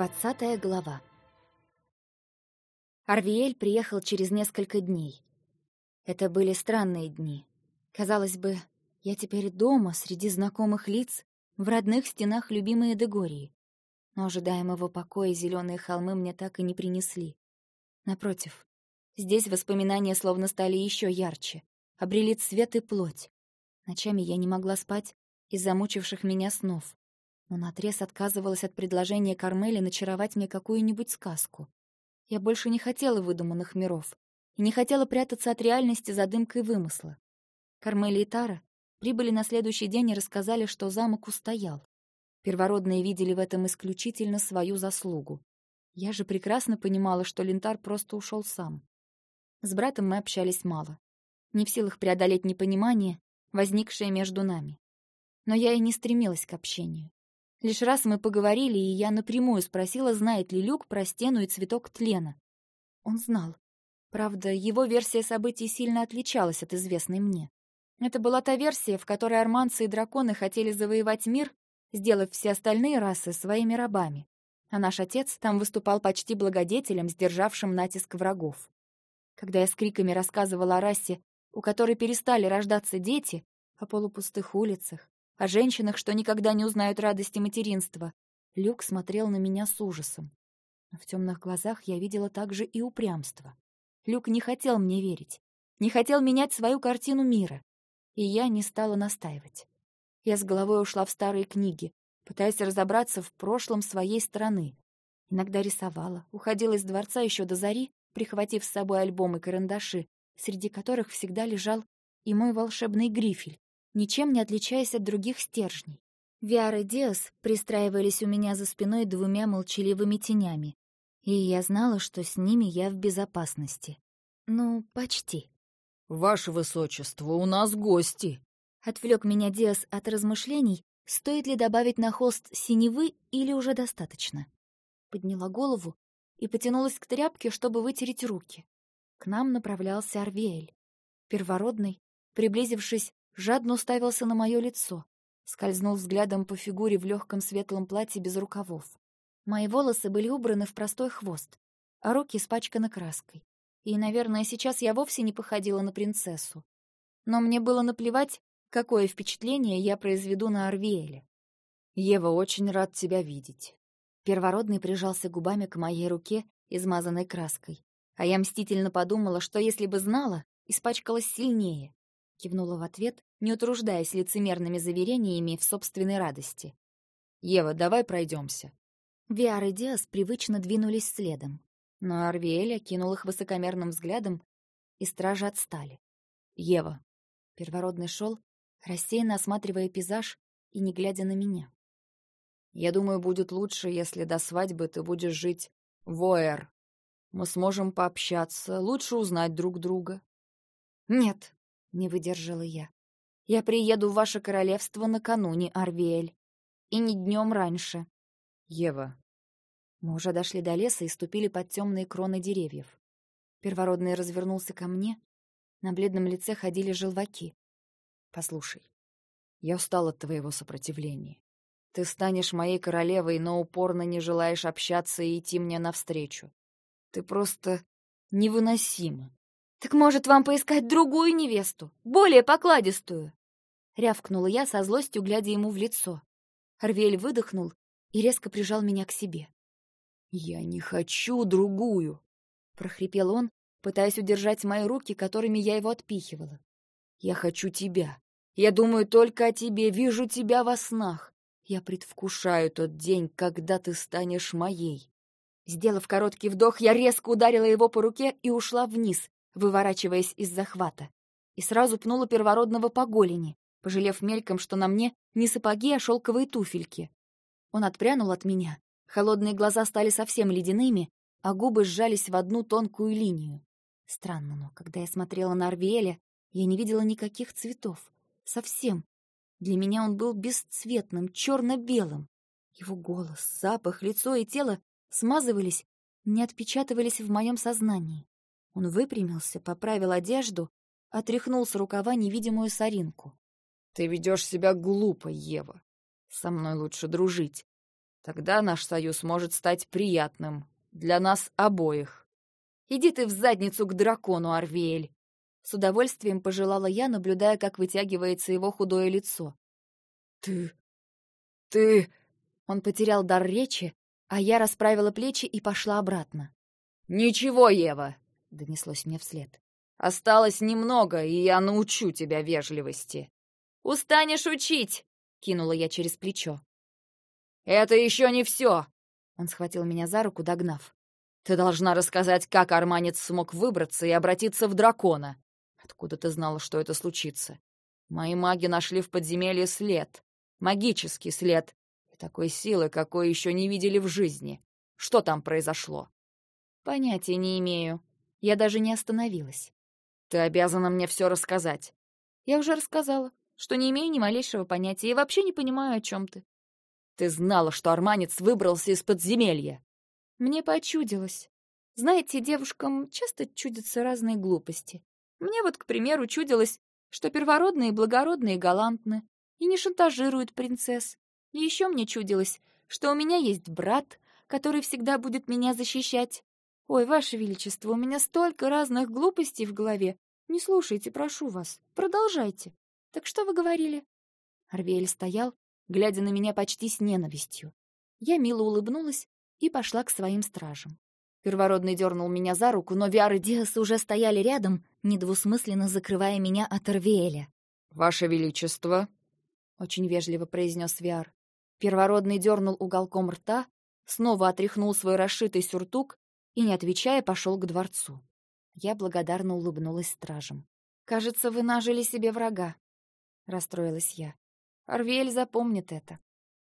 Двадцатая глава. Арвиэль приехал через несколько дней. Это были странные дни. Казалось бы, я теперь дома, среди знакомых лиц, в родных стенах любимой Эдегории. Но ожидаемого покоя зеленые холмы мне так и не принесли. Напротив, здесь воспоминания словно стали еще ярче, обрели цвет и плоть. Ночами я не могла спать из-за мучивших меня снов но наотрез отказывалась от предложения Кармели начаровать мне какую-нибудь сказку. Я больше не хотела выдуманных миров и не хотела прятаться от реальности за дымкой вымысла. Кармели и Тара прибыли на следующий день и рассказали, что замок устоял. Первородные видели в этом исключительно свою заслугу. Я же прекрасно понимала, что Лентар просто ушел сам. С братом мы общались мало. Не в силах преодолеть непонимание, возникшее между нами. Но я и не стремилась к общению. Лишь раз мы поговорили, и я напрямую спросила, знает ли Люк про стену и цветок тлена. Он знал. Правда, его версия событий сильно отличалась от известной мне. Это была та версия, в которой арманцы и драконы хотели завоевать мир, сделав все остальные расы своими рабами. А наш отец там выступал почти благодетелем, сдержавшим натиск врагов. Когда я с криками рассказывала о расе, у которой перестали рождаться дети, о полупустых улицах, о женщинах, что никогда не узнают радости материнства. Люк смотрел на меня с ужасом. в темных глазах я видела также и упрямство. Люк не хотел мне верить, не хотел менять свою картину мира, и я не стала настаивать. Я с головой ушла в старые книги, пытаясь разобраться в прошлом своей страны. Иногда рисовала, уходила из дворца еще до зари, прихватив с собой альбомы и карандаши, среди которых всегда лежал и мой волшебный грифель, ничем не отличаясь от других стержней. Виар и Диас пристраивались у меня за спиной двумя молчаливыми тенями, и я знала, что с ними я в безопасности. Ну, почти. «Ваше Высочество, у нас гости!» Отвлек меня Диас от размышлений, стоит ли добавить на холст синевы или уже достаточно. Подняла голову и потянулась к тряпке, чтобы вытереть руки. К нам направлялся Арвеэль. Первородный, приблизившись, жадно уставился на мое лицо, скользнул взглядом по фигуре в легком светлом платье без рукавов. Мои волосы были убраны в простой хвост, а руки испачканы краской. И, наверное, сейчас я вовсе не походила на принцессу. Но мне было наплевать, какое впечатление я произведу на Арвиэле. «Ева, очень рад тебя видеть». Первородный прижался губами к моей руке, измазанной краской. А я мстительно подумала, что если бы знала, испачкалась сильнее кивнула в ответ, не утруждаясь лицемерными заверениями в собственной радости. «Ева, давай пройдемся. Виар и Диас привычно двинулись следом, но Арвиэль окинул их высокомерным взглядом, и стражи отстали. «Ева». Первородный шел, рассеянно осматривая пейзаж и не глядя на меня. «Я думаю, будет лучше, если до свадьбы ты будешь жить в Оэр. Мы сможем пообщаться, лучше узнать друг друга». «Нет», не выдержала я. Я приеду в ваше королевство накануне, Арвиэль. И не днем раньше. Ева. Мы уже дошли до леса и ступили под темные кроны деревьев. Первородный развернулся ко мне. На бледном лице ходили желваки. Послушай, я устал от твоего сопротивления. Ты станешь моей королевой, но упорно не желаешь общаться и идти мне навстречу. Ты просто невыносима. «Так, может, вам поискать другую невесту, более покладистую?» Рявкнула я со злостью, глядя ему в лицо. Арвель выдохнул и резко прижал меня к себе. «Я не хочу другую!» — прохрипел он, пытаясь удержать мои руки, которыми я его отпихивала. «Я хочу тебя. Я думаю только о тебе, вижу тебя во снах. Я предвкушаю тот день, когда ты станешь моей». Сделав короткий вдох, я резко ударила его по руке и ушла вниз, выворачиваясь из захвата, и сразу пнула первородного по голени, пожалев мельком, что на мне не сапоги, а шелковые туфельки. Он отпрянул от меня, холодные глаза стали совсем ледяными, а губы сжались в одну тонкую линию. Странно, но когда я смотрела на Арвиэля, я не видела никаких цветов. Совсем. Для меня он был бесцветным, черно-белым. Его голос, запах, лицо и тело смазывались, не отпечатывались в моем сознании. Он выпрямился, поправил одежду, отряхнул с рукава невидимую соринку. «Ты ведешь себя глупо, Ева. Со мной лучше дружить. Тогда наш союз может стать приятным для нас обоих. Иди ты в задницу к дракону, Арвель. С удовольствием пожелала я, наблюдая, как вытягивается его худое лицо. Ты... ты... Он потерял дар речи, а я расправила плечи и пошла обратно. «Ничего, Ева!» — донеслось мне вслед. «Осталось немного, и я научу тебя вежливости». «Устанешь учить!» — кинула я через плечо. «Это еще не все!» Он схватил меня за руку, догнав. «Ты должна рассказать, как арманец смог выбраться и обратиться в дракона. Откуда ты знала, что это случится? Мои маги нашли в подземелье след. Магический след. И такой силы, какой еще не видели в жизни. Что там произошло?» «Понятия не имею. Я даже не остановилась». «Ты обязана мне все рассказать». «Я уже рассказала, что не имею ни малейшего понятия и вообще не понимаю, о чем ты». Ты знала, что арманец выбрался из подземелья. Мне почудилось. Знаете, девушкам часто чудятся разные глупости. Мне вот, к примеру, чудилось, что первородные благородные галантны и не шантажируют принцесс. И еще мне чудилось, что у меня есть брат, который всегда будет меня защищать. Ой, Ваше Величество, у меня столько разных глупостей в голове. Не слушайте, прошу вас. Продолжайте. Так что вы говорили? Арвель стоял, глядя на меня почти с ненавистью. Я мило улыбнулась и пошла к своим стражам. Первородный дернул меня за руку, но Виар и Диас уже стояли рядом, недвусмысленно закрывая меня от Арвиэля. «Ваше Величество!» — очень вежливо произнес Виар. Первородный дернул уголком рта, снова отряхнул свой расшитый сюртук и, не отвечая, пошел к дворцу. Я благодарно улыбнулась стражам. «Кажется, вы нажили себе врага», — расстроилась я. Арвель запомнит это.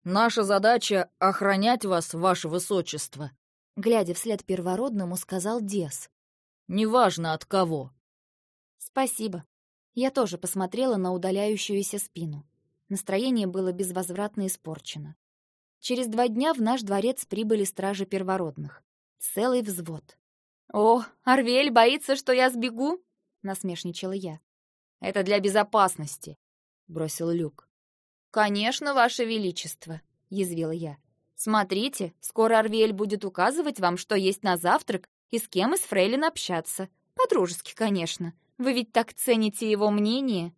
«Наша задача — охранять вас, ваше высочество», — глядя вслед первородному, сказал Дес. «Неважно от кого». «Спасибо». Я тоже посмотрела на удаляющуюся спину. Настроение было безвозвратно испорчено. Через два дня в наш дворец прибыли стражи первородных. Целый взвод. «О, Арвель боится, что я сбегу?» — насмешничала я. «Это для безопасности», — бросил Люк. «Конечно, Ваше Величество», — язвила я. «Смотрите, скоро Арвель будет указывать вам, что есть на завтрак и с кем из фрейлин общаться. По-дружески, конечно. Вы ведь так цените его мнение».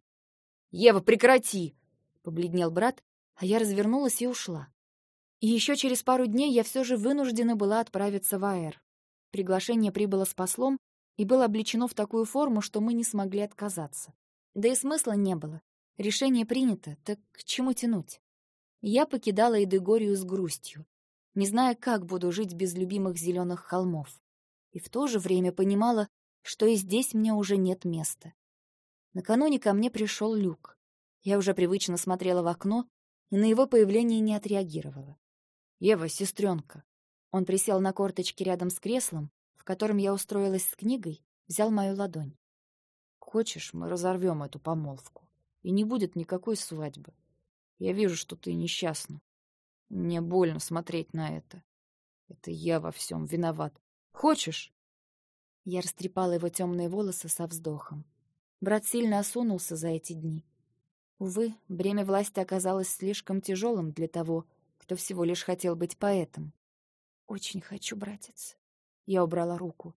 «Ева, прекрати!» — побледнел брат, а я развернулась и ушла. И еще через пару дней я все же вынуждена была отправиться в Аэр. Приглашение прибыло с послом и было облечено в такую форму, что мы не смогли отказаться. Да и смысла не было. Решение принято, так к чему тянуть? Я покидала Эдегорию с грустью, не зная, как буду жить без любимых зеленых холмов. И в то же время понимала, что и здесь мне уже нет места. Накануне ко мне пришел Люк. Я уже привычно смотрела в окно и на его появление не отреагировала. «Ева, сестренка!» Он присел на корточки рядом с креслом, в котором я устроилась с книгой, взял мою ладонь. «Хочешь, мы разорвем эту помолвку?» и не будет никакой свадьбы. Я вижу, что ты несчастна. Мне больно смотреть на это. Это я во всем виноват. Хочешь?» Я растрепала его темные волосы со вздохом. Брат сильно осунулся за эти дни. Увы, бремя власти оказалось слишком тяжелым для того, кто всего лишь хотел быть поэтом. «Очень хочу, братец». Я убрала руку.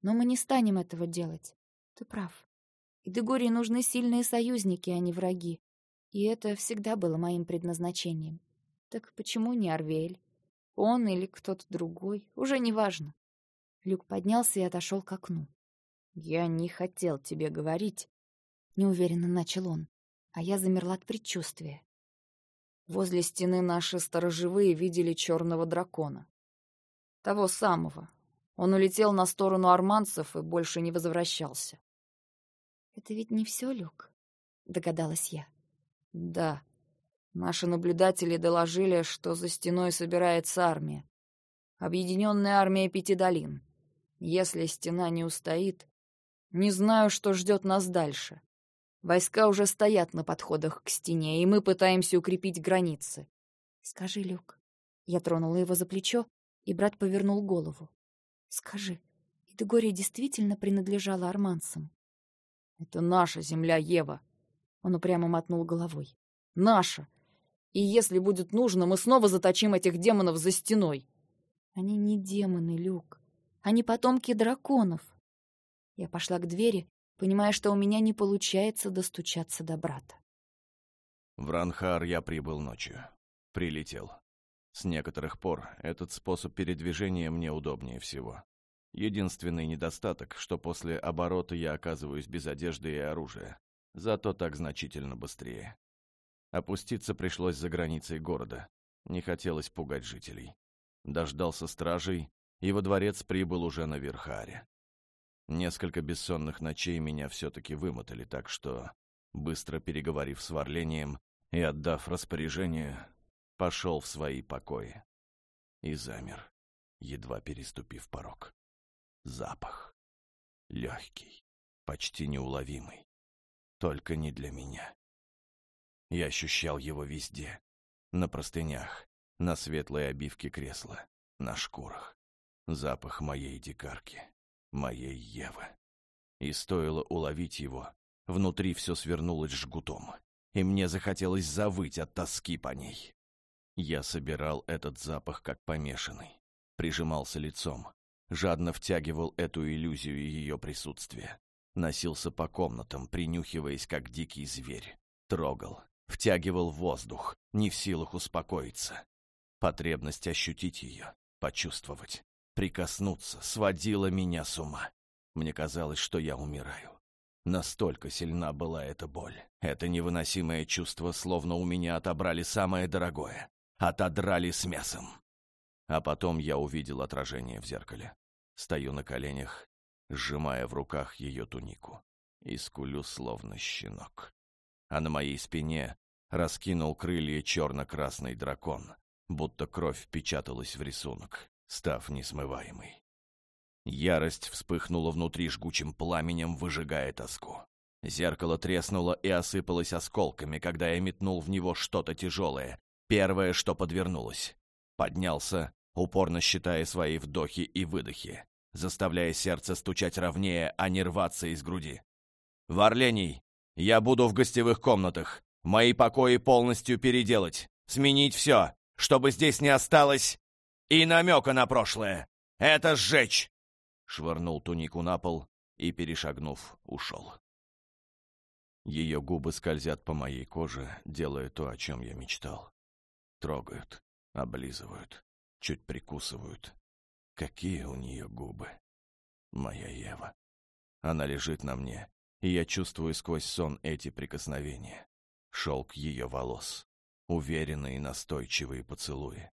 «Но мы не станем этого делать. Ты прав. И Дегории нужны сильные союзники, а не враги. И это всегда было моим предназначением. Так почему не Арвель? Он или кто-то другой, уже не важно. Люк поднялся и отошел к окну. «Я не хотел тебе говорить», — неуверенно начал он, а я замерла от предчувствия. Возле стены наши сторожевые видели черного дракона. Того самого. Он улетел на сторону арманцев и больше не возвращался. «Это ведь не все, Люк?» — догадалась я. «Да. Наши наблюдатели доложили, что за стеной собирается армия. Объединенная армия Пяти долин. Если стена не устоит, не знаю, что ждет нас дальше. Войска уже стоят на подходах к стене, и мы пытаемся укрепить границы». «Скажи, Люк». Я тронула его за плечо, и брат повернул голову. «Скажи, Идегория действительно принадлежала арманцам?» «Это наша земля, Ева!» Он упрямо мотнул головой. «Наша! И если будет нужно, мы снова заточим этих демонов за стеной. Они не демоны, Люк. Они потомки драконов. Я пошла к двери, понимая, что у меня не получается достучаться до брата. В Ранхар я прибыл ночью. Прилетел. С некоторых пор этот способ передвижения мне удобнее всего. Единственный недостаток, что после оборота я оказываюсь без одежды и оружия. Зато так значительно быстрее. Опуститься пришлось за границей города. Не хотелось пугать жителей. Дождался стражей, и во дворец прибыл уже на Верхаре. Несколько бессонных ночей меня все-таки вымотали, так что, быстро переговорив с Варлением и отдав распоряжение, пошел в свои покои. И замер, едва переступив порог. Запах. Легкий, почти неуловимый. Только не для меня. Я ощущал его везде. На простынях, на светлой обивке кресла, на шкурах. Запах моей дикарки, моей Евы. И стоило уловить его, внутри все свернулось жгутом, и мне захотелось завыть от тоски по ней. Я собирал этот запах как помешанный, прижимался лицом, жадно втягивал эту иллюзию ее присутствия, носился по комнатам, принюхиваясь как дикий зверь, трогал, втягивал воздух, не в силах успокоиться. Потребность ощутить ее, почувствовать, прикоснуться сводила меня с ума. Мне казалось, что я умираю. Настолько сильна была эта боль. Это невыносимое чувство, словно у меня отобрали самое дорогое. Отодрали с мясом. А потом я увидел отражение в зеркале. Стою на коленях, сжимая в руках ее тунику. И скулю, словно щенок. А на моей спине раскинул крылья черно-красный дракон, будто кровь впечаталась в рисунок, став несмываемой. Ярость вспыхнула внутри жгучим пламенем, выжигая тоску. Зеркало треснуло и осыпалось осколками, когда я метнул в него что-то тяжелое, первое, что подвернулось. Поднялся, упорно считая свои вдохи и выдохи, заставляя сердце стучать ровнее, а не рваться из груди. «Варлений, я буду в гостевых комнатах. Мои покои полностью переделать, сменить все, чтобы здесь не осталось и намека на прошлое. Это сжечь!» Швырнул тунику на пол и, перешагнув, ушел. Ее губы скользят по моей коже, делая то, о чем я мечтал. Трогают, облизывают, чуть прикусывают. Какие у нее губы. Моя Ева. Она лежит на мне, и я чувствую сквозь сон эти прикосновения. Шелк ее волос. Уверенные настойчивые поцелуи.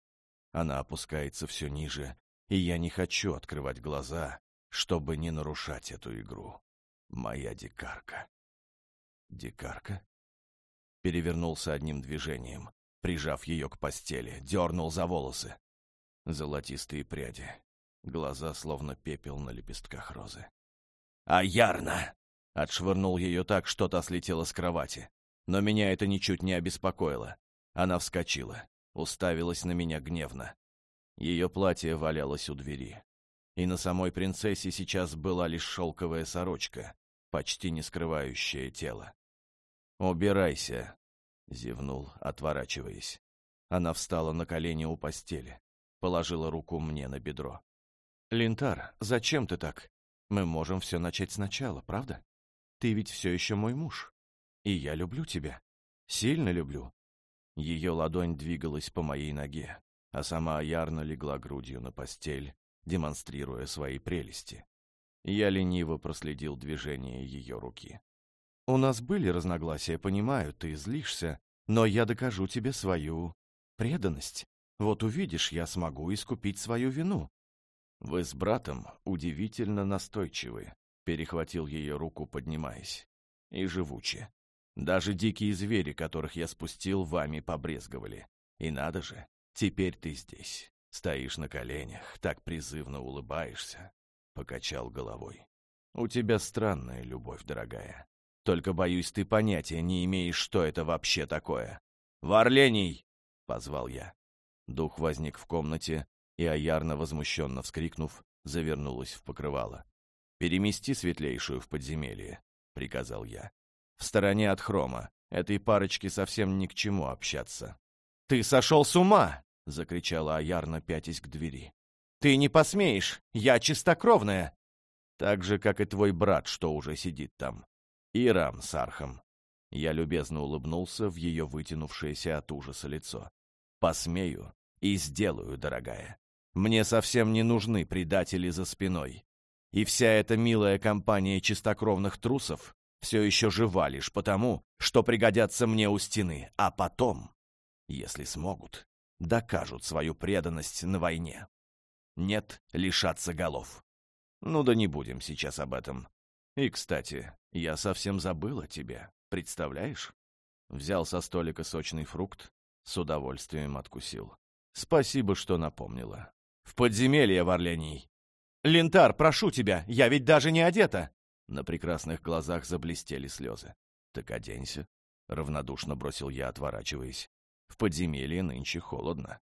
Она опускается все ниже, и я не хочу открывать глаза, чтобы не нарушать эту игру. Моя дикарка. Дикарка? Перевернулся одним движением, прижав ее к постели, дернул за волосы. Золотистые пряди, глаза словно пепел на лепестках розы. «А ярно!» Отшвырнул ее так, что та слетела с кровати. Но меня это ничуть не обеспокоило. Она вскочила, уставилась на меня гневно. Ее платье валялось у двери. И на самой принцессе сейчас была лишь шелковая сорочка, почти не скрывающая тело. «Убирайся», — зевнул, отворачиваясь. Она встала на колени у постели, положила руку мне на бедро. «Линтар, зачем ты так? Мы можем все начать сначала, правда? Ты ведь все еще мой муж. И я люблю тебя. Сильно люблю». Ее ладонь двигалась по моей ноге, а сама Ярна легла грудью на постель, демонстрируя свои прелести. Я лениво проследил движение ее руки. «У нас были разногласия, понимаю, ты злишься, но я докажу тебе свою преданность. Вот увидишь, я смогу искупить свою вину». «Вы с братом удивительно настойчивы», — перехватил ее руку, поднимаясь. «И живуче. Даже дикие звери, которых я спустил, вами побрезговали. И надо же, теперь ты здесь. Стоишь на коленях, так призывно улыбаешься. Покачал головой. У тебя странная любовь, дорогая. Только, боюсь, ты понятия не имеешь, что это вообще такое. «Варлений!» — позвал я. Дух возник в комнате, и Аярна, возмущенно вскрикнув, завернулась в покрывало. «Перемести светлейшую в подземелье», — приказал я. В стороне от хрома. Этой парочке совсем ни к чему общаться. «Ты сошел с ума!» — закричала Аярна, пятясь к двери. «Ты не посмеешь! Я чистокровная!» «Так же, как и твой брат, что уже сидит там. Ирам с Архом». Я любезно улыбнулся в ее вытянувшееся от ужаса лицо. «Посмею и сделаю, дорогая. Мне совсем не нужны предатели за спиной. И вся эта милая компания чистокровных трусов все еще жива лишь потому, что пригодятся мне у стены, а потом, если смогут, докажут свою преданность на войне. Нет, лишаться голов. Ну да не будем сейчас об этом. И, кстати, я совсем забыл о тебе, представляешь? Взял со столика сочный фрукт, с удовольствием откусил. Спасибо, что напомнила. В подземелье, Варлений. Лентар, прошу тебя, я ведь даже не одета. На прекрасных глазах заблестели слезы. Так оденься. Равнодушно бросил я, отворачиваясь. В подземелье нынче холодно.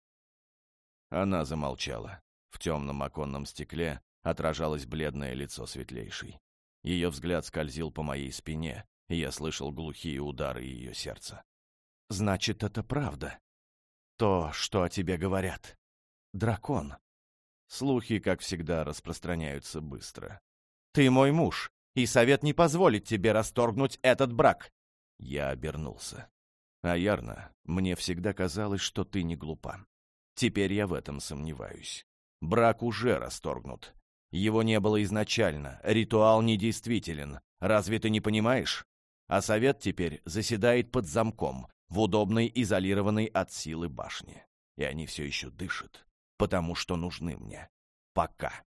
Она замолчала. В темном оконном стекле отражалось бледное лицо светлейшей. Ее взгляд скользил по моей спине, и я слышал глухие удары ее сердца. «Значит, это правда. То, что о тебе говорят. Дракон». Слухи, как всегда, распространяются быстро. «Ты мой муж, и совет не позволит тебе расторгнуть этот брак!» Я обернулся. «Аярна, мне всегда казалось, что ты не глупа. Теперь я в этом сомневаюсь. Брак уже расторгнут. Его не было изначально, ритуал недействителен. Разве ты не понимаешь? А совет теперь заседает под замком, в удобной изолированной от силы башне. И они все еще дышат потому что нужны мне. Пока.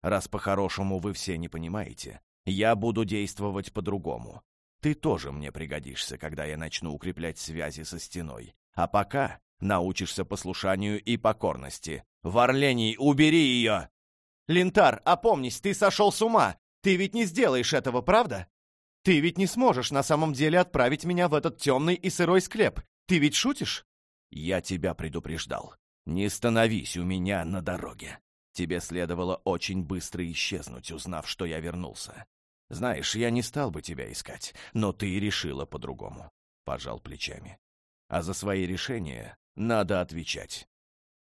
Раз по-хорошему вы все не понимаете, я буду действовать по-другому. Ты тоже мне пригодишься, когда я начну укреплять связи со стеной. А пока научишься послушанию и покорности. Варлений, убери ее! Лентар, опомнись, ты сошел с ума! Ты ведь не сделаешь этого, правда? Ты ведь не сможешь на самом деле отправить меня в этот темный и сырой склеп. Ты ведь шутишь? Я тебя предупреждал. «Не становись у меня на дороге. Тебе следовало очень быстро исчезнуть, узнав, что я вернулся. Знаешь, я не стал бы тебя искать, но ты решила по-другому», — пожал плечами. «А за свои решения надо отвечать».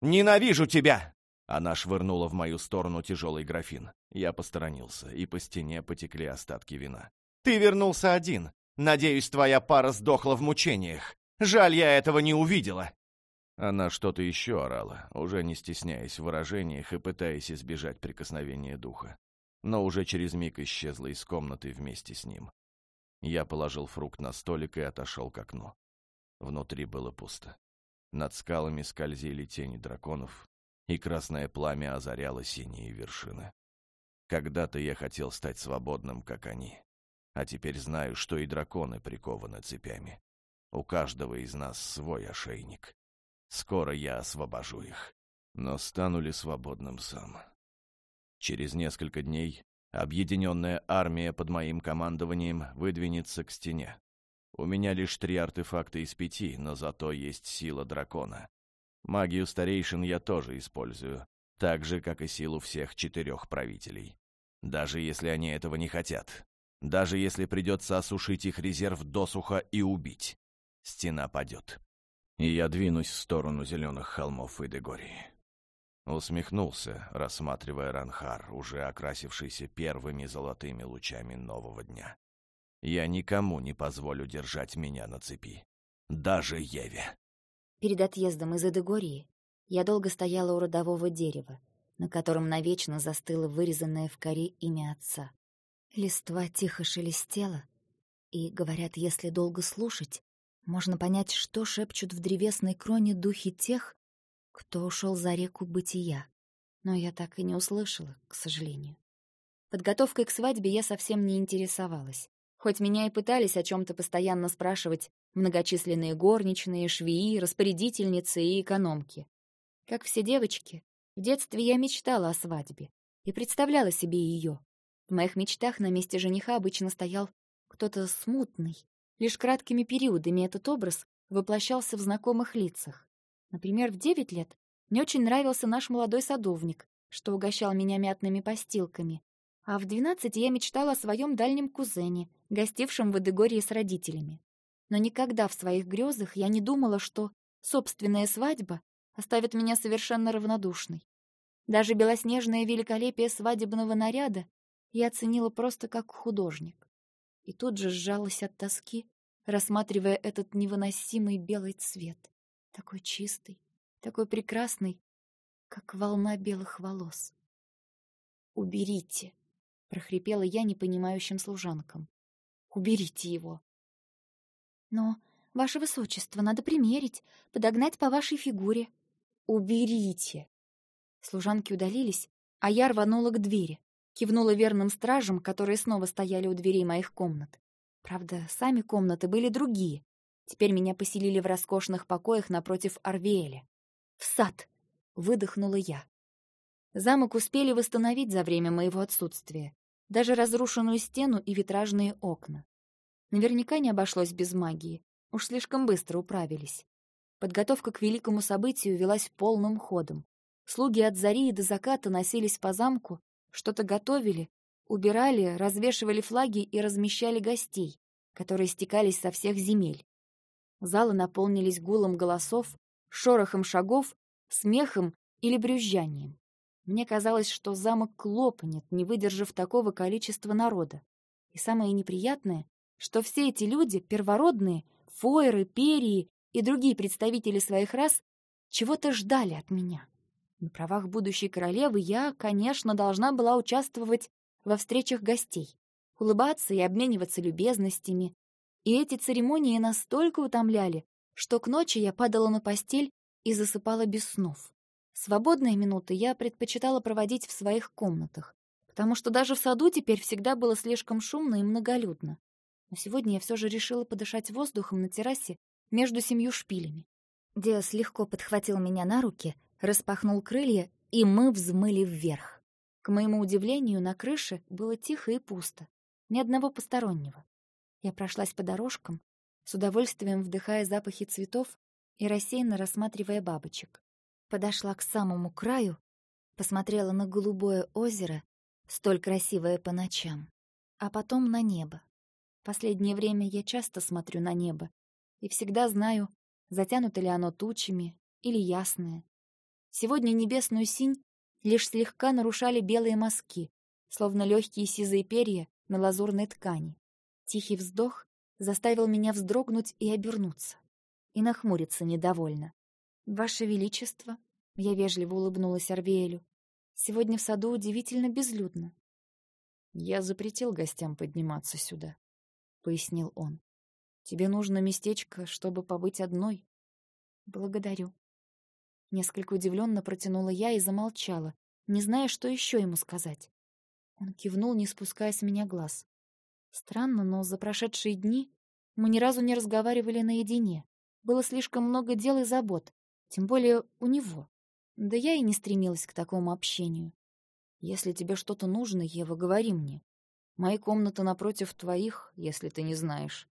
«Ненавижу тебя!» Она швырнула в мою сторону тяжелый графин. Я посторонился, и по стене потекли остатки вина. «Ты вернулся один. Надеюсь, твоя пара сдохла в мучениях. Жаль, я этого не увидела. Она что-то еще орала, уже не стесняясь в выражениях и пытаясь избежать прикосновения духа. Но уже через миг исчезла из комнаты вместе с ним. Я положил фрукт на столик и отошел к окну. Внутри было пусто. Над скалами скользили тени драконов, и красное пламя озаряло синие вершины. Когда-то я хотел стать свободным, как они. А теперь знаю, что и драконы прикованы цепями. У каждого из нас свой ошейник. Скоро я освобожу их. Но стану ли свободным сам? Через несколько дней объединенная армия под моим командованием выдвинется к стене. У меня лишь три артефакта из пяти, но зато есть сила дракона. Магию старейшин я тоже использую, так же, как и силу всех четырех правителей. Даже если они этого не хотят. Даже если придется осушить их резерв досуха и убить. Стена падет и я двинусь в сторону зеленых холмов Идегории. Усмехнулся, рассматривая Ранхар, уже окрасившийся первыми золотыми лучами нового дня. Я никому не позволю держать меня на цепи. Даже Еве. Перед отъездом из Эдегории я долго стояла у родового дерева, на котором навечно застыло вырезанное в коре имя отца. Листва тихо шелестела, и, говорят, если долго слушать, можно понять, что шепчут в древесной кроне духи тех, кто ушел за реку бытия. Но я так и не услышала, к сожалению. Подготовкой к свадьбе я совсем не интересовалась. Хоть меня и пытались о чем-то постоянно спрашивать многочисленные горничные, швеи, распорядительницы и экономки. Как все девочки, в детстве я мечтала о свадьбе и представляла себе ее. В моих мечтах на месте жениха обычно стоял кто-то смутный, Лишь краткими периодами этот образ воплощался в знакомых лицах. Например, в девять лет мне очень нравился наш молодой садовник, что угощал меня мятными постилками. А в двенадцать я мечтала о своем дальнем кузене, гостившем в Эдегории с родителями. Но никогда в своих грезах я не думала, что собственная свадьба оставит меня совершенно равнодушной. Даже белоснежное великолепие свадебного наряда я оценила просто как художник. И тут же сжалась от тоски, рассматривая этот невыносимый белый цвет. Такой чистый, такой прекрасный, как волна белых волос. «Уберите!» — прохрипела я непонимающим служанкам. «Уберите его!» «Но, ваше высочество, надо примерить, подогнать по вашей фигуре». «Уберите!» Служанки удалились, а я рванула к двери, кивнула верным стражам, которые снова стояли у дверей моих комнат. Правда, сами комнаты были другие. Теперь меня поселили в роскошных покоях напротив Арвеэля. «В сад!» — выдохнула я. Замок успели восстановить за время моего отсутствия. Даже разрушенную стену и витражные окна. Наверняка не обошлось без магии. Уж слишком быстро управились. Подготовка к великому событию велась полным ходом. Слуги от зари и до заката носились по замку, что-то готовили, убирали, развешивали флаги и размещали гостей, которые стекались со всех земель. Залы наполнились гулом голосов, шорохом шагов, смехом или брюзжанием. Мне казалось, что замок лопнет, не выдержав такого количества народа. И самое неприятное, что все эти люди, первородные, фойры, перии и другие представители своих рас, чего-то ждали от меня. На правах будущей королевы я, конечно, должна была участвовать во встречах гостей, улыбаться и обмениваться любезностями. И эти церемонии настолько утомляли, что к ночи я падала на постель и засыпала без снов. Свободные минуты я предпочитала проводить в своих комнатах, потому что даже в саду теперь всегда было слишком шумно и многолюдно. Но сегодня я все же решила подышать воздухом на террасе между семью шпилями. Диас легко подхватил меня на руки — распахнул крылья, и мы взмыли вверх. К моему удивлению, на крыше было тихо и пусто, ни одного постороннего. Я прошлась по дорожкам, с удовольствием вдыхая запахи цветов и рассеянно рассматривая бабочек. Подошла к самому краю, посмотрела на голубое озеро, столь красивое по ночам, а потом на небо. Последнее время я часто смотрю на небо и всегда знаю, затянуто ли оно тучами или ясное. Сегодня небесную синь лишь слегка нарушали белые мазки, словно легкие сизые перья на лазурной ткани. Тихий вздох заставил меня вздрогнуть и обернуться, и нахмуриться недовольно. «Ваше Величество», — я вежливо улыбнулась Арвеэлю, — «сегодня в саду удивительно безлюдно». «Я запретил гостям подниматься сюда», — пояснил он. «Тебе нужно местечко, чтобы побыть одной». «Благодарю», Несколько удивленно протянула я и замолчала, не зная, что еще ему сказать. Он кивнул, не спуская с меня глаз. Странно, но за прошедшие дни мы ни разу не разговаривали наедине. Было слишком много дел и забот, тем более у него. Да я и не стремилась к такому общению. Если тебе что-то нужно, Ева, говори мне. Мои комнаты напротив твоих, если ты не знаешь.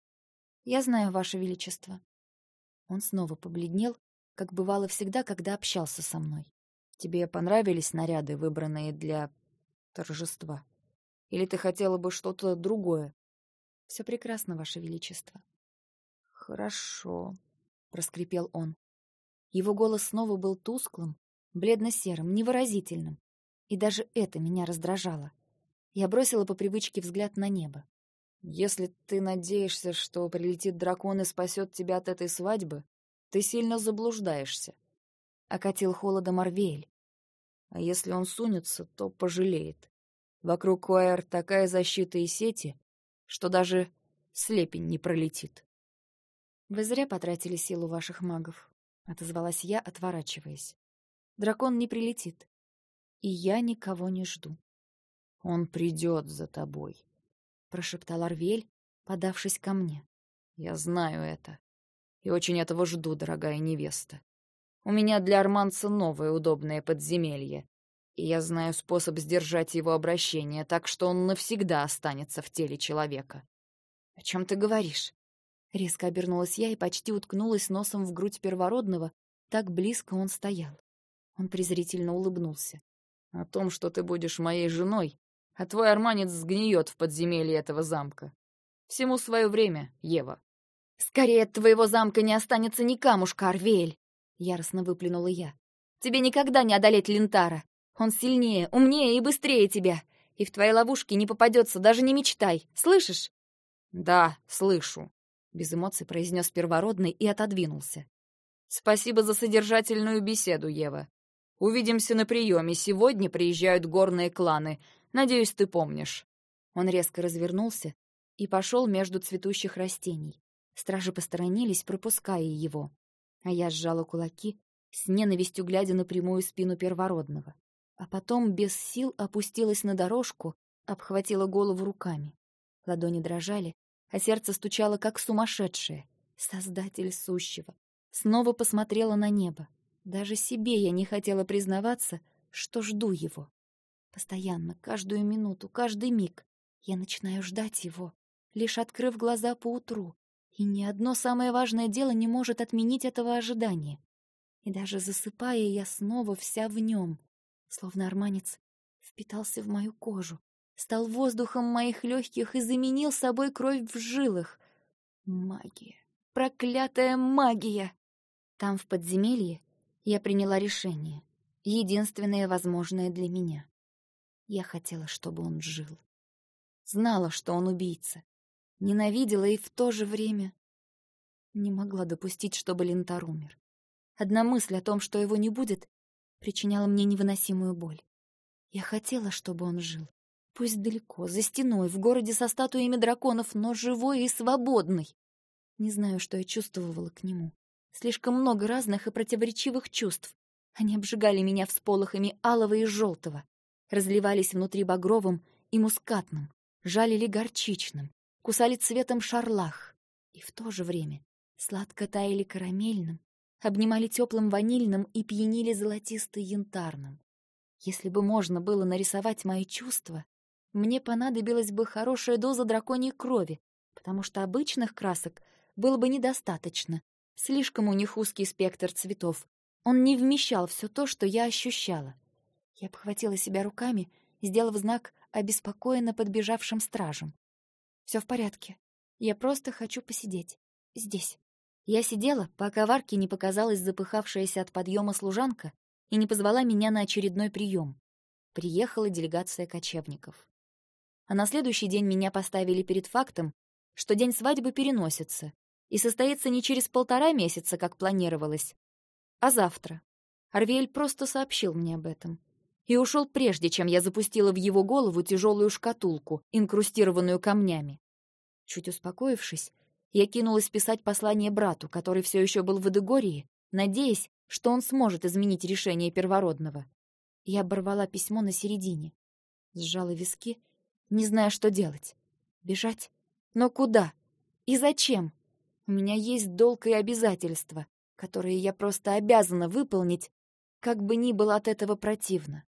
Я знаю, Ваше Величество. Он снова побледнел, как бывало всегда, когда общался со мной. Тебе понравились наряды, выбранные для торжества? Или ты хотела бы что-то другое? Все прекрасно, Ваше Величество. Хорошо, проскрипел он. Его голос снова был тусклым, бледно-серым, невыразительным. И даже это меня раздражало. Я бросила по привычке взгляд на небо. Если ты надеешься, что прилетит дракон и спасет тебя от этой свадьбы, ты сильно заблуждаешься. Окатил холодом Арвель. А если он сунется, то пожалеет. Вокруг Куэр такая защита и сети, что даже слепень не пролетит. «Вы зря потратили силу ваших магов», — отозвалась я, отворачиваясь. «Дракон не прилетит, и я никого не жду». «Он придет за тобой», — прошептал Арвель, подавшись ко мне. «Я знаю это и очень этого жду, дорогая невеста. У меня для арманца новое удобное подземелье, и я знаю способ сдержать его обращение, так что он навсегда останется в теле человека. «О чем ты говоришь?» Резко обернулась я и почти уткнулась носом в грудь первородного, так близко он стоял. Он презрительно улыбнулся. «О том, что ты будешь моей женой, а твой арманец сгниет в подземелье этого замка. Всему свое время, Ева. «Скорее от твоего замка не останется ни камушка, Арвель!» — яростно выплюнула я. «Тебе никогда не одолеть Лентара. Он сильнее, умнее и быстрее тебя. И в твоей ловушке не попадется, даже не мечтай. Слышишь?» «Да, слышу», — без эмоций произнес первородный и отодвинулся. «Спасибо за содержательную беседу, Ева. Увидимся на приеме. Сегодня приезжают горные кланы. Надеюсь, ты помнишь». Он резко развернулся и пошел между цветущих растений. Стражи посторонились, пропуская его. А я сжала кулаки, с ненавистью глядя на прямую спину первородного. А потом без сил опустилась на дорожку, обхватила голову руками. Ладони дрожали, а сердце стучало, как сумасшедшее. Создатель сущего. Снова посмотрела на небо. Даже себе я не хотела признаваться, что жду его. Постоянно, каждую минуту, каждый миг я начинаю ждать его, лишь открыв глаза поутру, и ни одно самое важное дело не может отменить этого ожидания. И даже засыпая, я снова вся в нем, словно арманец впитался в мою кожу, стал воздухом моих легких и заменил собой кровь в жилах. Магия. Проклятая магия! Там, в подземелье, я приняла решение, единственное возможное для меня. Я хотела, чтобы он жил. Знала, что он убийца. Ненавидела и в то же время не могла допустить, чтобы Лентар умер. Одна мысль о том, что его не будет, причиняла мне невыносимую боль. Я хотела, чтобы он жил. Пусть далеко, за стеной, в городе со статуями драконов, но живой и свободный. Не знаю, что я чувствовала к нему. Слишком много разных и противоречивых чувств. Они обжигали меня всполохами алого и желтого, разливались внутри багровым и мускатным, жалили горчичным, кусали цветом шарлах. И в то же время сладко таяли карамельным, обнимали теплым ванильным и пьянили золотисто-янтарным. Если бы можно было нарисовать мои чувства, мне понадобилась бы хорошая доза драконьей крови, потому что обычных красок было бы недостаточно. Слишком у них узкий спектр цветов. Он не вмещал все то, что я ощущала. Я обхватила себя руками, сделав знак обеспокоенно подбежавшим стражам. Все в порядке. Я просто хочу посидеть. Здесь. Я сидела, пока в арке не показалась запыхавшаяся от подъема служанка и не позвала меня на очередной прием. Приехала делегация кочевников. А на следующий день меня поставили перед фактом, что день свадьбы переносится и состоится не через полтора месяца, как планировалось, а завтра. Арвель просто сообщил мне об этом. И ушел прежде, чем я запустила в его голову тяжелую шкатулку, инкрустированную камнями. Чуть успокоившись, я кинулась писать послание брату, который все еще был в Эдегории, надеясь, что он сможет изменить решение первородного. Я оборвала письмо на середине, сжала виски, не зная, что делать. Бежать? Но куда? И зачем? У меня есть долг и обязательства, которые я просто обязана выполнить, как бы ни было от этого противно.